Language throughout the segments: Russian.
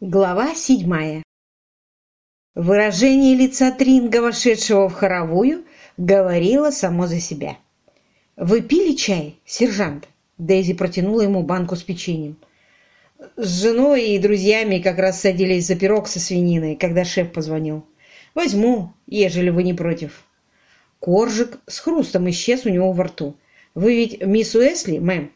Глава седьмая. Выражение лица Тринга, вошедшего в хоровую, говорило само за себя. «Вы пили чай, сержант?» Дейзи протянула ему банку с печеньем. «С женой и друзьями как раз садились за пирог со свининой, когда шеф позвонил. Возьму, ежели вы не против». Коржик с хрустом исчез у него во рту. «Вы ведь мисс Уэсли, мэм?»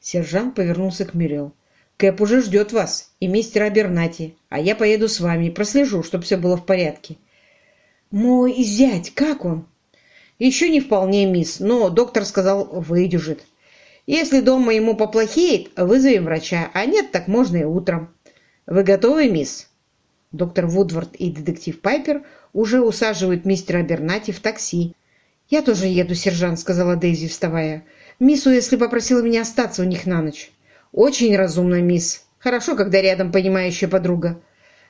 Сержант повернулся к Мюрриел. Кэп уже ждет вас и мистера Абернати, а я поеду с вами и прослежу, чтобы все было в порядке. Мой зять, как он? Еще не вполне, мисс, но доктор сказал, выдюжит. Если дома ему поплохеет, вызовем врача, а нет, так можно и утром. Вы готовы, мисс? Доктор Вудвард и детектив Пайпер уже усаживают мистера Абернати в такси. «Я тоже еду, сержант», — сказала Дейзи, вставая. «Мисс Уэсли попросила меня остаться у них на ночь». «Очень разумно, мисс. Хорошо, когда рядом понимающая подруга».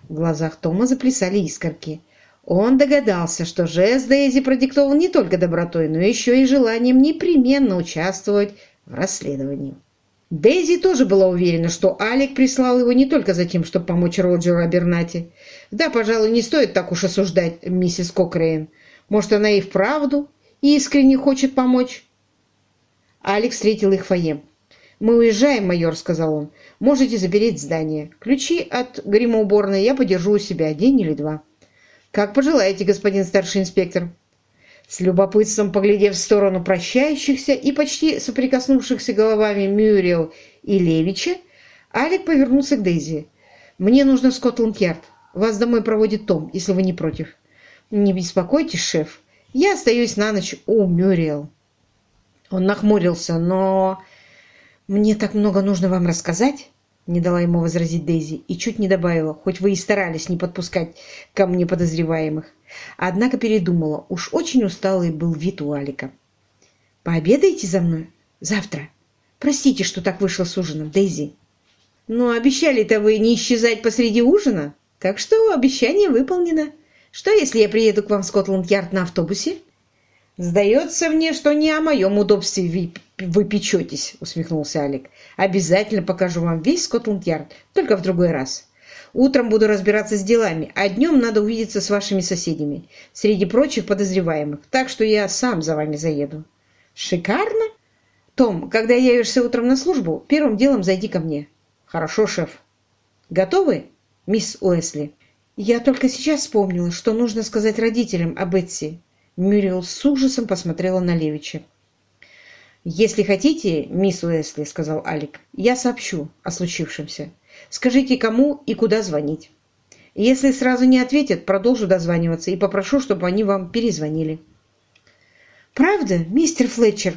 В глазах Тома заплясали искорки. Он догадался, что жест Дейзи продиктован не только добротой, но еще и желанием непременно участвовать в расследовании. Дейзи тоже была уверена, что Алик прислал его не только за тем, чтобы помочь Роджеру Абернати. Да, пожалуй, не стоит так уж осуждать миссис Кокрейн. Может, она и вправду искренне хочет помочь? Алик встретил их в фойе. «Мы уезжаем, майор», — сказал он. «Можете запереть здание. Ключи от гримоуборной я подержу у себя день или два». «Как пожелаете, господин старший инспектор». С любопытством поглядев в сторону прощающихся и почти соприкоснувшихся головами Мюрриел и Левича, Алик повернулся к Дейзи. «Мне нужно в Скотланд-Ярд. Вас домой проводит Том, если вы не против». «Не беспокойтесь, шеф. Я остаюсь на ночь у Мюрриел». Он нахмурился, но «Мне так много нужно вам рассказать», — не дала ему возразить Дейзи, и чуть не добавила, хоть вы и старались не подпускать ко мне подозреваемых. Однако передумала, уж очень усталый был вид у Алика. «Пообедаете за мной? Завтра. Простите, что так вышло с ужином, Дейзи». «Но обещали-то вы не исчезать посреди ужина, так что обещание выполнено. Что, если я приеду к вам в Скотланд-Ярд на автобусе?» «Сдается мне, что не о моем удобстве вы, вы печетесь», — усмехнулся Алик. «Обязательно покажу вам весь Скотланд-Ярд, только в другой раз. Утром буду разбираться с делами, а днем надо увидеться с вашими соседями, среди прочих подозреваемых, так что я сам за вами заеду». «Шикарно!» «Том, когда явишься утром на службу, первым делом зайди ко мне». «Хорошо, шеф». «Готовы, мисс Уэсли?» «Я только сейчас вспомнила, что нужно сказать родителям об Бетси. Мюрриел с ужасом посмотрела на Левича. «Если хотите, мисс Уэсли, — сказал Алик, — я сообщу о случившемся. Скажите, кому и куда звонить. Если сразу не ответят, продолжу дозваниваться и попрошу, чтобы они вам перезвонили». «Правда, мистер Флетчер?»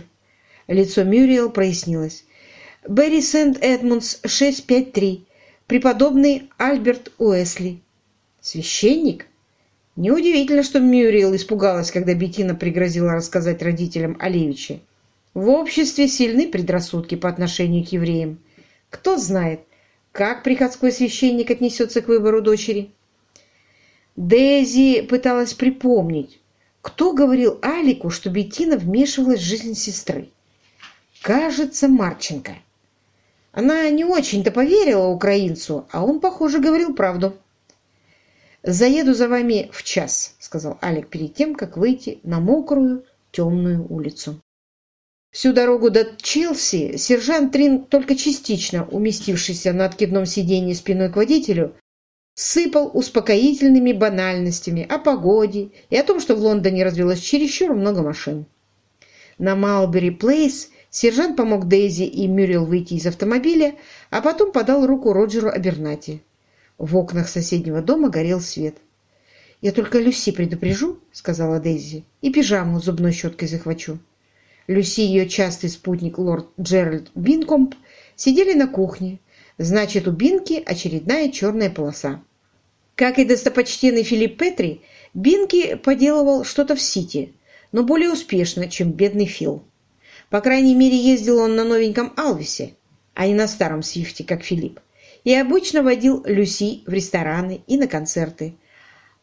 Лицо Мюрриел прояснилось. «Берри Сент-Эдмундс, 653. Преподобный Альберт Уэсли». «Священник?» Неудивительно, что Мюрриел испугалась, когда Беттина пригрозила рассказать родителям о Левиче. В обществе сильны предрассудки по отношению к евреям. Кто знает, как приходской священник отнесется к выбору дочери. Дейзи пыталась припомнить, кто говорил Алику, что Беттина вмешивалась в жизнь сестры. Кажется, Марченко. Она не очень-то поверила украинцу, а он, похоже, говорил правду. «Заеду за вами в час», — сказал Алик перед тем, как выйти на мокрую темную улицу. Всю дорогу до Челси сержант Трин, только частично уместившийся на откидном сиденье спиной к водителю, сыпал успокоительными банальностями о погоде и о том, что в Лондоне развелось чересчур много машин. На Малбери Плейс сержант помог Дейзи и Мюррел выйти из автомобиля, а потом подал руку Роджеру Абернати. В окнах соседнего дома горел свет. «Я только Люси предупрежу», — сказала Дейзи, — «и пижаму зубной щеткой захвачу». Люси и ее частый спутник лорд Джеральд Бинкомп сидели на кухне. Значит, у Бинки очередная черная полоса. Как и достопочтенный Филипп Петри, Бинки поделывал что-то в Сити, но более успешно, чем бедный Фил. По крайней мере, ездил он на новеньком Алвисе, а не на старом Свифте, как Филипп и обычно водил Люси в рестораны и на концерты,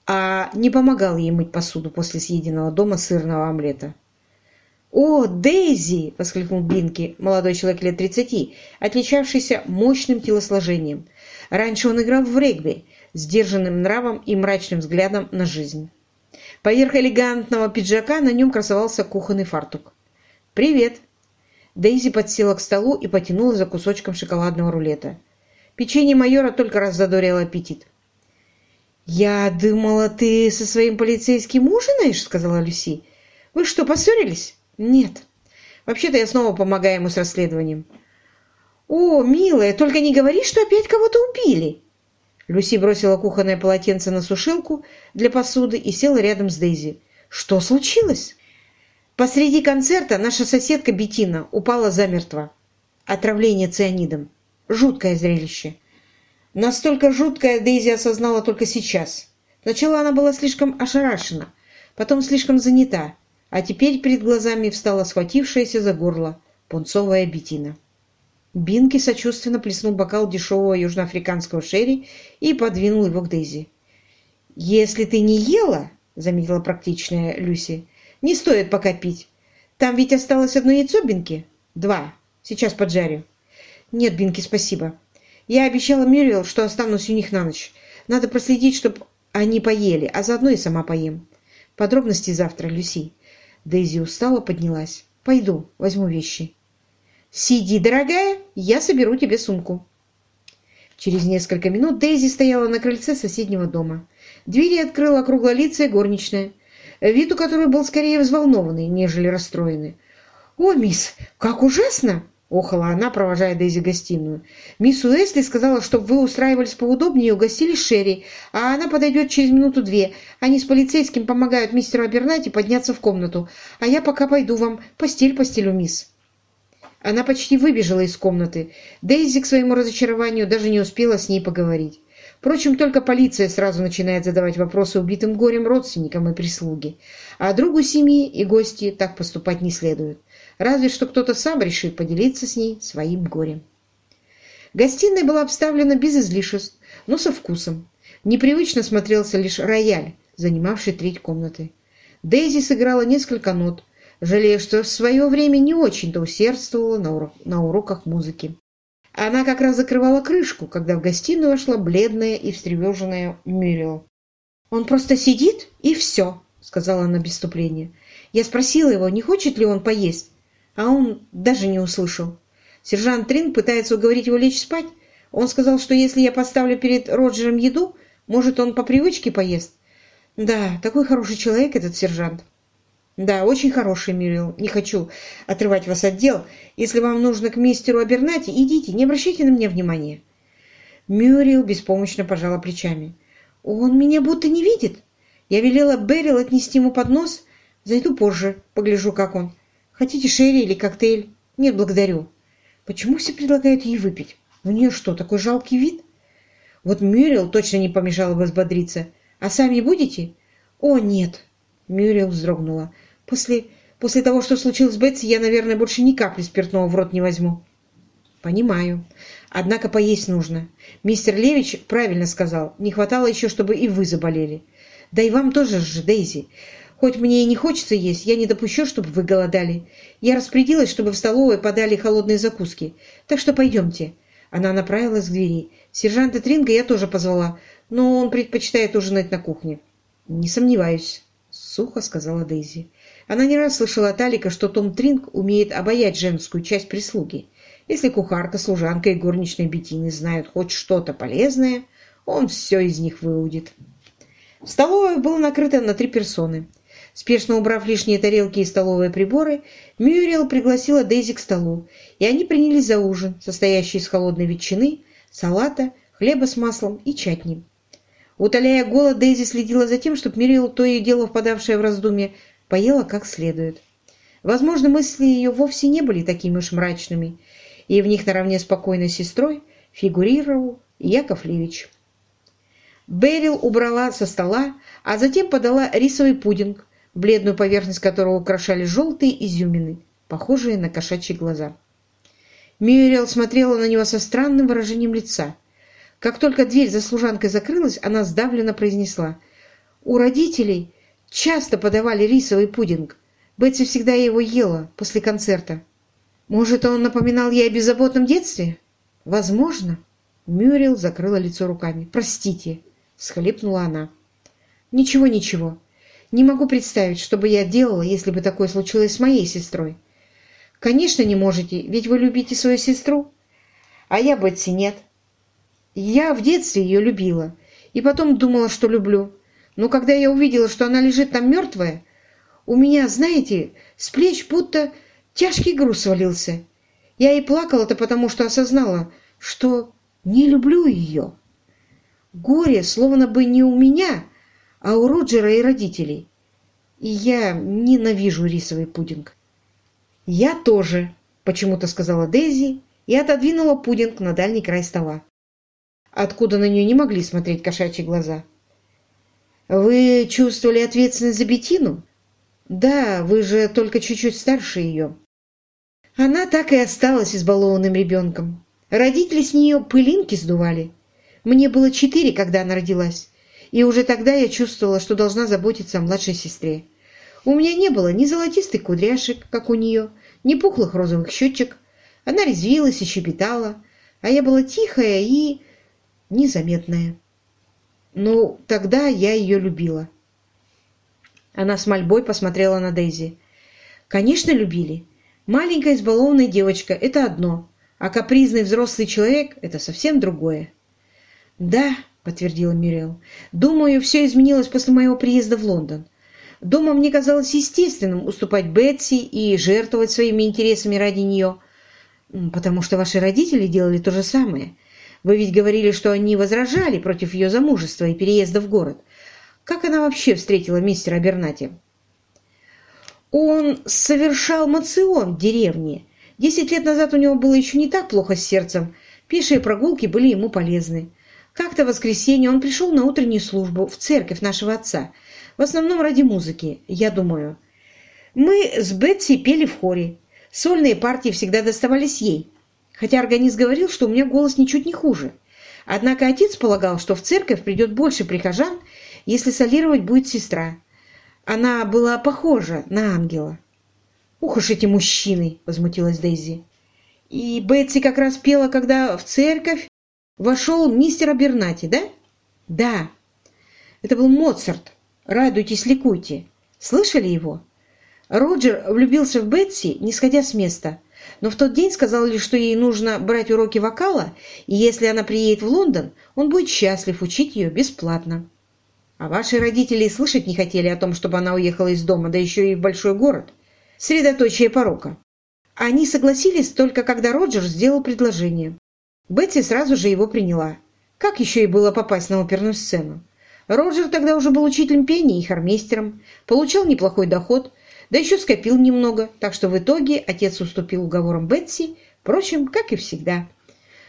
а не помогал ей мыть посуду после съеденного дома сырного омлета. «О, Дейзи!» – воскликнул Бинки, молодой человек лет тридцати, отличавшийся мощным телосложением. Раньше он играл в регби, сдержанным нравом и мрачным взглядом на жизнь. Поверх элегантного пиджака на нем красовался кухонный фартук. «Привет!» Дейзи подсела к столу и потянула за кусочком шоколадного рулета. Печенье майора только раз задорило аппетит. «Я думала, ты со своим полицейским ужинаешь?» — сказала Люси. «Вы что, поссорились?» «Нет. Вообще-то я снова помогаю ему с расследованием». «О, милая, только не говори, что опять кого-то убили!» Люси бросила кухонное полотенце на сушилку для посуды и села рядом с Дейзи. «Что случилось?» Посреди концерта наша соседка Бетина упала замертво. Отравление цианидом. Жуткое зрелище. Настолько жуткое Дейзи осознала только сейчас. Сначала она была слишком ошарашена, потом слишком занята, а теперь перед глазами встала схватившаяся за горло пунцовая Бетина. Бинки сочувственно плеснул бокал дешевого южноафриканского шерри и подвинул его к Дейзи. «Если ты не ела, — заметила практичная Люси, не стоит пока пить. Там ведь осталось одно яйцо, Бинки? Два. Сейчас поджарю. Нет, Бинки, спасибо. Я обещала Мюрриел, что останусь у них на ночь. Надо проследить, чтобы они поели, а заодно и сама поем. Подробности завтра, Люси. Дейзи устала, поднялась. Пойду, возьму вещи. Сиди, дорогая, я соберу тебе сумку. Через несколько минут Дейзи стояла на крыльце соседнего дома. Двери открыла круглолицая горничная вид у которой был скорее взволнованный, нежели расстроенный. «О, мисс, как ужасно!» — охала она, провожая Дейзи в гостиную. «Мисс Уэсли сказала, чтобы вы устраивались поудобнее и угостили Шерри, а она подойдет через минуту-две. Они с полицейским помогают мистеру Абернати подняться в комнату, а я пока пойду вам постель постелю, мисс». Она почти выбежала из комнаты. Дейзи к своему разочарованию даже не успела с ней поговорить. Впрочем, только полиция сразу начинает задавать вопросы убитым горем родственникам и прислуге. А другу семьи и гости так поступать не следует. Разве что кто-то сам решит поделиться с ней своим горем. Гостиная была обставлена без излишеств, но со вкусом. Непривычно смотрелся лишь рояль, занимавший треть комнаты. Дейзи сыграла несколько нот, жалея, что в свое время не очень-то усердствовала на, урок, на уроках музыки. Она как раз закрывала крышку, когда в гостиную вошла бледная и встревоженная Мюрриел. «Он просто сидит, и все», — сказала она без вступления. Я спросила его, не хочет ли он поесть, а он даже не услышал. Сержант Трин пытается уговорить его лечь спать. Он сказал, что если я поставлю перед Роджером еду, может, он по привычке поест. Да, такой хороший человек этот сержант. Да, очень хороший, Мюрил. Не хочу отрывать вас от дел. Если вам нужно к мистеру Абернати, идите, не обращайте на меня внимания. Мюрил беспомощно пожала плечами. Он меня будто не видит. Я велела Берил отнести ему поднос. Зайду позже, погляжу, как он. Хотите шерри или коктейль? Нет, благодарю. Почему все предлагают ей выпить? У нее что, такой жалкий вид? Вот Мюрил точно не помешала бы взбодриться. А сами будете? О, нет. Мюрил вздрогнула. После, после того, что случилось с Бетси, я, наверное, больше ни капли спиртного в рот не возьму. Понимаю. Однако поесть нужно. Мистер Левич правильно сказал. Не хватало еще, чтобы и вы заболели. Да и вам тоже же, Дейзи. Хоть мне и не хочется есть, я не допущу, чтобы вы голодали. Я распорядилась, чтобы в столовой подали холодные закуски. Так что пойдемте. Она направилась к двери. Сержанта Тринга я тоже позвала, но он предпочитает ужинать на кухне. Не сомневаюсь, сухо сказала Дейзи. Она не раз слышала от Алика, что Том Тринг умеет обаять женскую часть прислуги. Если кухарка, служанка и горничная Бетины знают хоть что-то полезное, он все из них выудит. Столовая была накрыта на три персоны. Спешно убрав лишние тарелки и столовые приборы, Мюрриел пригласила Дейзи к столу, и они принялись за ужин, состоящий из холодной ветчины, салата, хлеба с маслом и чатни. Утоляя голод, Дейзи следила за тем, чтобы Мюрриел, то и дело впадавшая в раздумье, поела как следует. Возможно, мысли ее вовсе не были такими уж мрачными, и в них наравне с покойной сестрой фигурировал Яков Левич. Берил убрала со стола, а затем подала рисовый пудинг, бледную поверхность которого украшали желтые изюмины, похожие на кошачьи глаза. Мюрриел смотрела на него со странным выражением лица. Как только дверь за служанкой закрылась, она сдавленно произнесла «У родителей Часто подавали рисовый пудинг. Бетси всегда его ела после концерта. Может, он напоминал ей о беззаботном детстве? Возможно. Мюрил закрыла лицо руками. «Простите!» — всхлипнула она. «Ничего, ничего. Не могу представить, что бы я делала, если бы такое случилось с моей сестрой. Конечно, не можете, ведь вы любите свою сестру. А я, Бетси, нет. Я в детстве ее любила, и потом думала, что люблю. Но когда я увидела, что она лежит там мертвая, у меня, знаете, с плеч будто тяжкий груз свалился. Я и плакала-то потому, что осознала, что не люблю ее. Горе словно бы не у меня, а у Роджера и родителей. И я ненавижу рисовый пудинг. «Я тоже», — почему-то сказала Дейзи и отодвинула пудинг на дальний край стола, откуда на нее не могли смотреть кошачьи глаза. «Вы чувствовали ответственность за Бетину?» «Да, вы же только чуть-чуть старше ее». Она так и осталась избалованным ребенком. Родители с нее пылинки сдували. Мне было четыре, когда она родилась, и уже тогда я чувствовала, что должна заботиться о младшей сестре. У меня не было ни золотистых кудряшек, как у нее, ни пухлых розовых щечек. Она резвилась и щепетала, а я была тихая и незаметная. Ну, тогда я ее любила. Она с мольбой посмотрела на Дейзи. Конечно, любили. Маленькая избалованная девочка – это одно, а капризный взрослый человек – это совсем другое. «Да», – подтвердила Мюрриел, – «думаю, все изменилось после моего приезда в Лондон. Дома мне казалось естественным уступать Бетси и жертвовать своими интересами ради нее, потому что ваши родители делали то же самое. Вы ведь говорили, что они возражали против ее замужества и переезда в город. Как она вообще встретила мистера Абернати? Он совершал мацион в деревне. Десять лет назад у него было еще не так плохо с сердцем. Пешие прогулки были ему полезны. Как-то в воскресенье он пришел на утреннюю службу в церковь нашего отца – в основном ради музыки, я думаю. Мы с Бетси пели в хоре. Сольные партии всегда доставались ей. Хотя органист говорил, что у меня голос ничуть не хуже. Однако отец полагал, что в церковь придет больше прихожан, если солировать будет сестра. Она была похожа на ангела. «Ух уж эти мужчины!» – возмутилась Дейзи. «И Бетси как раз пела, когда в церковь вошел мистер Абернати, да?» «Да. Это был Моцарт. Радуйтесь, ликуйте. Слышали его? Роджер влюбился в Бетси, не сходя с места, но в тот день сказал лишь, что ей нужно брать уроки вокала, и если она приедет в Лондон, он будет счастлив учить ее бесплатно. А ваши родители слышать не хотели о том, чтобы она уехала из дома, да еще и в большой город. Средоточие порока. Они согласились только когда Роджер сделал предложение. Бетси сразу же его приняла. Как еще ей было попасть на оперную сцену? Роджер тогда уже был учителем пения и хормейстером, получал неплохой доход, да еще скопил немного, так что в итоге отец уступил уговорам Бетси, впрочем, как и всегда.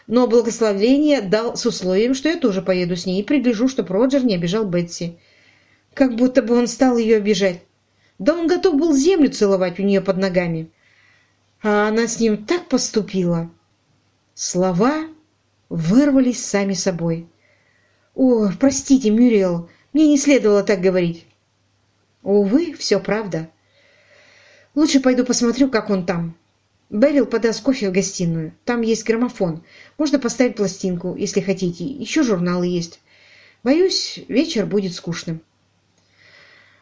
Но благословление дал с условием, что я тоже поеду с ней и пригляжу, чтобы Роджер не обижал Бетси. Как будто бы он стал ее обижать. Да он готов был землю целовать у нее под ногами. А она с ним так поступила. Слова вырвались сами собой. «О, простите, Мюрриел, мне не следовало так говорить». «Увы, все правда. Лучше пойду посмотрю, как он там». Берил подаст кофе в гостиную. Там есть граммофон. Можно поставить пластинку, если хотите. Еще журналы есть. Боюсь, вечер будет скучным.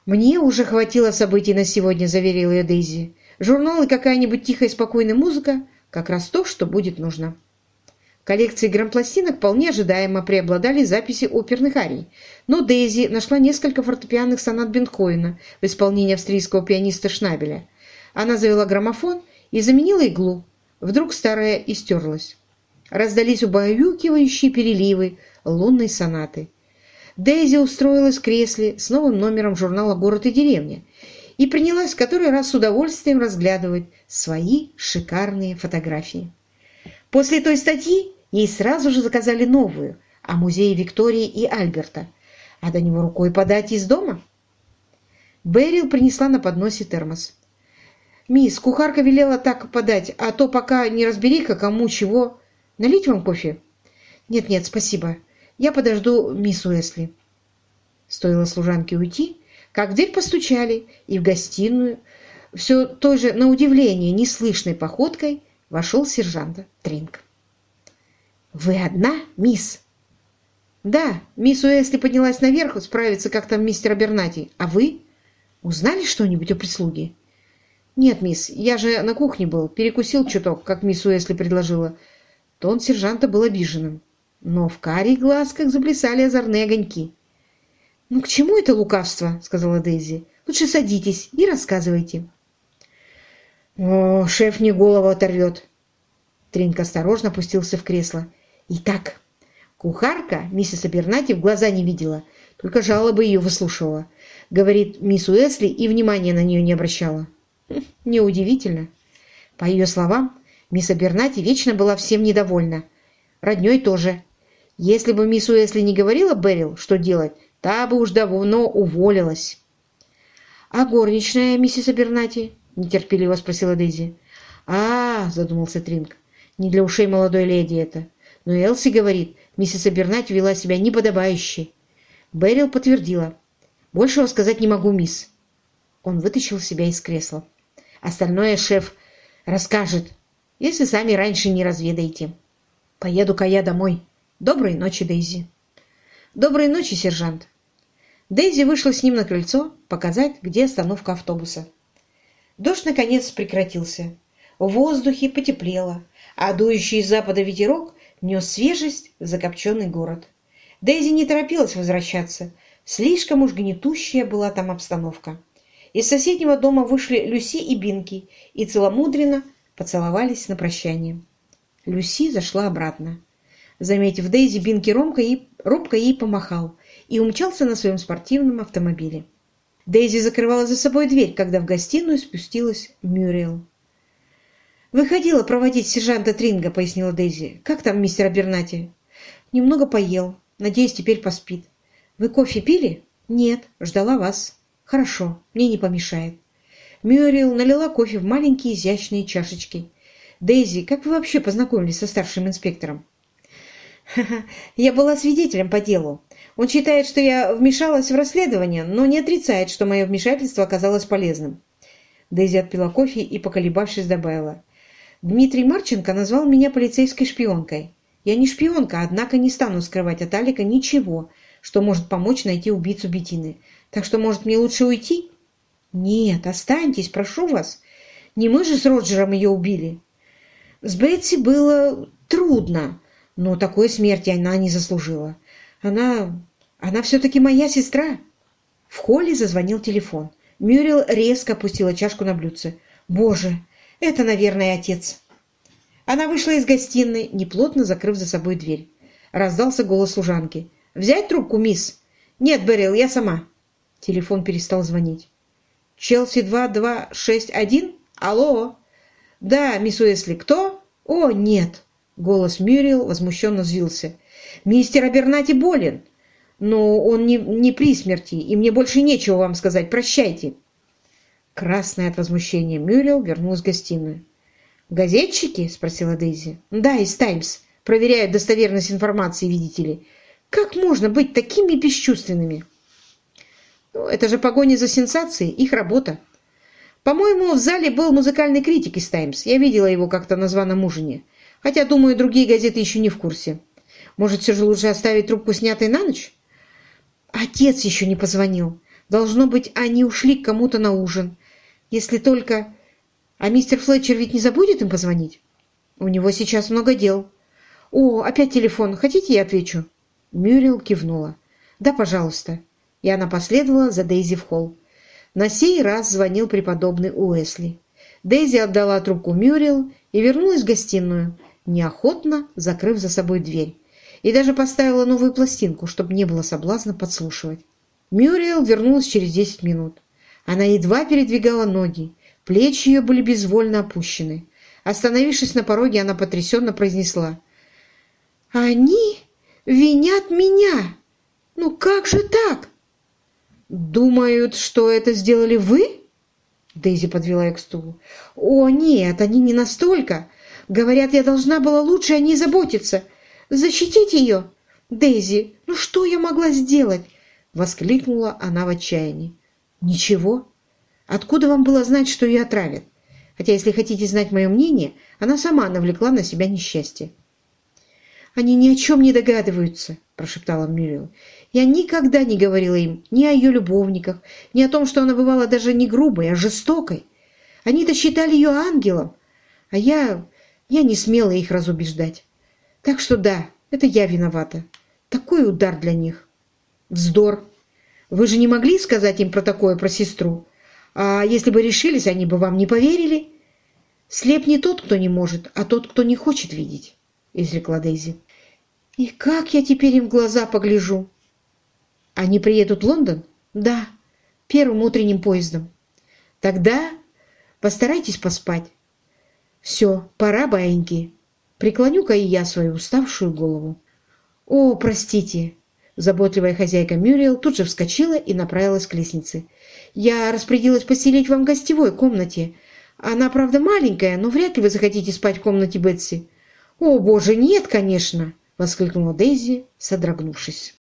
«Мне уже хватило событий на сегодня», — заверила ее Дейзи. «Журнал и какая-нибудь тихая и спокойная музыка — как раз то, что будет нужно» коллекции грампластинок вполне ожидаемо преобладали записи оперных арий, но Дейзи нашла несколько фортепианных сонат Бенхойна в исполнении австрийского пианиста Шнабеля. Она завела граммофон и заменила иглу. Вдруг старая истерлась. Раздались убаюкивающие переливы лунной сонаты. Дейзи устроилась в кресле с новым номером журнала «Город и деревня» и принялась в который раз с удовольствием разглядывать свои шикарные фотографии. После той статьи Ей сразу же заказали новую, о музее Виктории и Альберта. А до него рукой подать из дома? Берил принесла на подносе термос. «Мисс, кухарка велела так подать, а то пока не разбери-ка, кому чего. Налить вам кофе?» «Нет-нет, спасибо. Я подожду мисс Уэсли». Стоило служанке уйти, как в дверь постучали, и в гостиную, все той же, на удивление, неслышной походкой, вошел сержант Тринг. «Вы одна, мисс?» «Да, мисс Уэсли поднялась наверх справиться, как там мистер Абернати. А вы? Узнали что-нибудь о прислуге?» «Нет, мисс, я же на кухне был, перекусил чуток, как мисс Уэсли предложила». Тон сержанта был обиженным, но в карих глазках заплясали озорные огоньки. «Ну к чему это лукавство?» — сказала Дейзи. «Лучше садитесь и рассказывайте». «О, шеф мне голову оторвет!» Тринка осторожно опустился в кресло. «Итак, кухарка миссис Абернати в глаза не видела, только жалобы ее выслушивала. Говорит, мисс Уэсли и внимания на нее не обращала. Хм, неудивительно. По ее словам, мисс Абернати вечно была всем недовольна. Родней тоже. Если бы мисс Уэсли не говорила Берил, что делать, та бы уж давно уволилась. «А горничная, миссис Абернати?» – нетерпеливо спросила Дейзи. «А, – задумался Тринк, – не для ушей молодой леди это. Но Элси говорит, миссис Абернати вела себя неподобающе». Берил подтвердила. «Большего сказать не могу, мисс». Он вытащил себя из кресла. «Остальное шеф расскажет, если сами раньше не разведаете. Поеду-ка я домой. Доброй ночи, Дейзи». «Доброй ночи, сержант». Дейзи вышла с ним на крыльцо показать, где остановка автобуса. Дождь, наконец, прекратился. В воздухе потеплело, а дующий из запада ветерок нес свежесть в закопченный город. Дейзи не торопилась возвращаться. Слишком уж гнетущая была там обстановка. Из соседнего дома вышли Люси и Бинки и целомудренно поцеловались на прощание. Люси зашла обратно. Заметив Дейзи, Бинки ромко ей, робко ей помахал и умчался на своем спортивном автомобиле. Дейзи закрывала за собой дверь, когда в гостиную спустилась Мюрриел. «Выходила проводить сержанта Тринга», — пояснила Дейзи. «Как там мистер Абернати?» «Немного поел. Надеюсь, теперь поспит. Вы кофе пили?» «Нет. Ждала вас». «Хорошо. Мне не помешает». Мюрриел налила кофе в маленькие изящные чашечки. «Дейзи, как вы вообще познакомились со старшим инспектором?» «Ха-ха, я была свидетелем по делу. Он считает, что я вмешалась в расследование, но не отрицает, что мое вмешательство оказалось полезным». Дейзи отпила кофе и, поколебавшись, добавила. «Дмитрий Марченко назвал меня полицейской шпионкой. Я не шпионка, однако не стану скрывать от Алика ничего, что может помочь найти убийцу Бетины. Так что, может, мне лучше уйти?» «Нет, останьтесь, прошу вас. Не мы же с Роджером ее убили». С Бетси было трудно, но такой смерти она не заслужила. Она... она все-таки моя сестра. В холле зазвонил телефон. Мюрил резко опустила чашку на блюдце. «Боже, это, наверное, отец». Она вышла из гостиной, неплотно закрыв за собой дверь. Раздался голос служанки. «Взять трубку, мисс?» «Нет, Берил, я сама». Телефон перестал звонить. «Челси 2261? Алло?» «Да, мисс Уэсли, кто?» «О, нет!» Голос Мюрил возмущенно взвился. «Мистер Абернати болен, но он не, не при смерти, и мне больше нечего вам сказать. Прощайте!» Красная от возмущения Мюрил вернулась в гостиную. «Газетчики?» – спросила Дейзи. «Да, из «Таймс». Проверяют достоверность информации, видите ли. Как можно быть такими бесчувственными?» ну, «Это же погоня за сенсацией, их работа. По-моему, в зале был музыкальный критик из «Таймс». Я видела его как-то на званом ужине. Хотя, думаю, другие газеты еще не в курсе. Может, все же лучше оставить трубку снятой на ночь? Отец еще не позвонил. Должно быть, они ушли к кому-то на ужин. Если только... А мистер Флетчер ведь не забудет им позвонить? У него сейчас много дел. О, опять телефон. Хотите, я отвечу? Мюрил кивнула. Да, пожалуйста. И она последовала за Дейзи в холл. На сей раз звонил преподобный Уэсли. Дейзи отдала трубку Мюрил и вернулась в гостиную, неохотно закрыв за собой дверь, и даже поставила новую пластинку, чтобы не было соблазна подслушивать. Мюрриел вернулась через десять минут. Она едва передвигала ноги, плечи ее были безвольно опущены. Остановившись на пороге, она потрясенно произнесла. «Они винят меня! Ну как же так?» «Думают, что это сделали вы?» Дейзи подвела ее к стулу. «О, нет, они не настолько. Говорят, я должна была лучше о ней заботиться. Защитить ее? Дейзи, ну что я могла сделать?» Воскликнула она в отчаянии. «Ничего. Откуда вам было знать, что ее отравят? Хотя, если хотите знать мое мнение, она сама навлекла на себя несчастье». «Они ни о чем не догадываются», – прошептала Мюрриел. «Я никогда не говорила им ни о ее любовниках, ни о том, что она бывала даже не грубой, а жестокой. Они-то считали ее ангелом, а я... я не смела их разубеждать. Так что да, это я виновата. Такой удар для них. Вздор. Вы же не могли сказать им про такое, про сестру? А если бы решились, они бы вам не поверили?» «Слеп не тот, кто не может, а тот, кто не хочет видеть», — изрекла Дейзи. И как я теперь им в глаза погляжу? Они приедут в Лондон? Да, первым утренним поездом. Тогда постарайтесь поспать. Все, пора, баиньки. Преклоню-ка и я свою уставшую голову. О, простите. Заботливая хозяйка Мюрриел тут же вскочила и направилась к лестнице. «Я распорядилась поселить вам в гостевой комнате. Она, правда, маленькая, но вряд ли вы захотите спать в комнате Бетси». «О, боже, нет, конечно!» — воскликнула Дейзи, содрогнувшись.